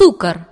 цукор.